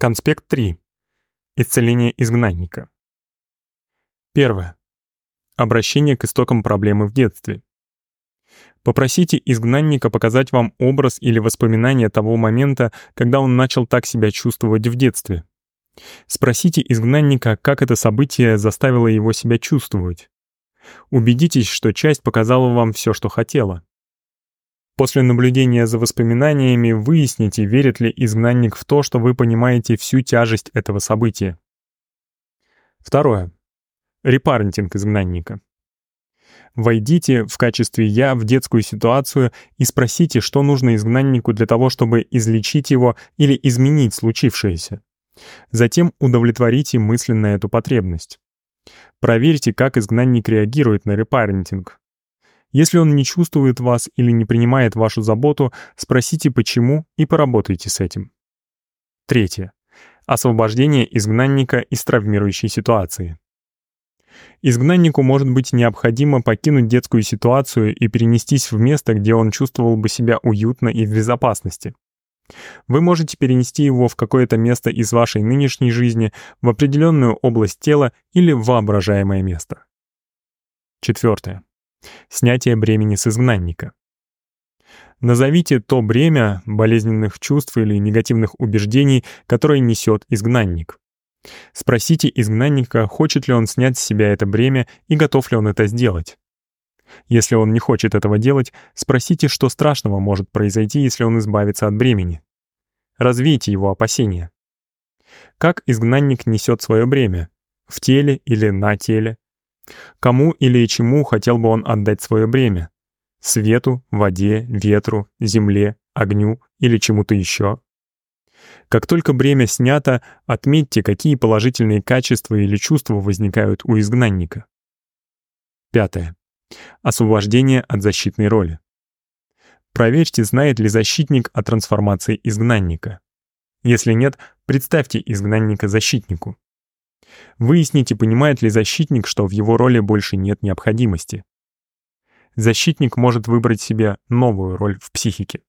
Конспект 3. Исцеление изгнанника. Первое. Обращение к истокам проблемы в детстве. Попросите изгнанника показать вам образ или воспоминание того момента, когда он начал так себя чувствовать в детстве. Спросите изгнанника, как это событие заставило его себя чувствовать. Убедитесь, что часть показала вам все, что хотела. После наблюдения за воспоминаниями выясните, верит ли изгнанник в то, что вы понимаете всю тяжесть этого события. Второе. Репарентинг изгнанника. Войдите в качестве «я» в детскую ситуацию и спросите, что нужно изгнаннику для того, чтобы излечить его или изменить случившееся. Затем удовлетворите мысленно эту потребность. Проверьте, как изгнанник реагирует на репарентинг. Если он не чувствует вас или не принимает вашу заботу, спросите почему и поработайте с этим. Третье. Освобождение изгнанника из травмирующей ситуации. Изгнаннику может быть необходимо покинуть детскую ситуацию и перенестись в место, где он чувствовал бы себя уютно и в безопасности. Вы можете перенести его в какое-то место из вашей нынешней жизни, в определенную область тела или в воображаемое место. Четвертое. Снятие бремени с изгнанника. Назовите то бремя болезненных чувств или негативных убеждений, которое несет изгнанник. Спросите изгнанника, хочет ли он снять с себя это бремя и готов ли он это сделать. Если он не хочет этого делать, спросите, что страшного может произойти, если он избавится от бремени. Развейте его опасения. Как изгнанник несет свое бремя? В теле или на теле? Кому или чему хотел бы он отдать свое бремя? Свету, воде, ветру, земле, огню или чему-то еще? Как только бремя снято, отметьте, какие положительные качества или чувства возникают у изгнанника. Пятое. Освобождение от защитной роли. Проверьте, знает ли защитник о трансформации изгнанника. Если нет, представьте изгнанника защитнику. Выясните, понимает ли защитник, что в его роли больше нет необходимости. Защитник может выбрать себе новую роль в психике.